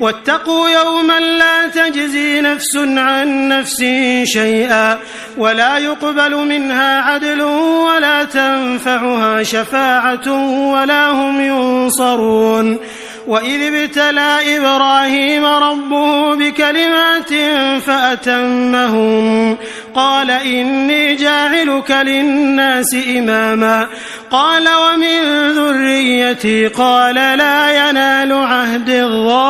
واتقوا يوما لا تجزي نفس عن نفس شيئا ولا يقبل منها عدل ولا تنفعها شفاعة ولا هم ينصرون وإذ ابتلى إبراهيم ربه بكلمات فأتمهم قال إني جاعلك للناس إماما قال ومن ذريتي قال لا ينال عهد الظالمين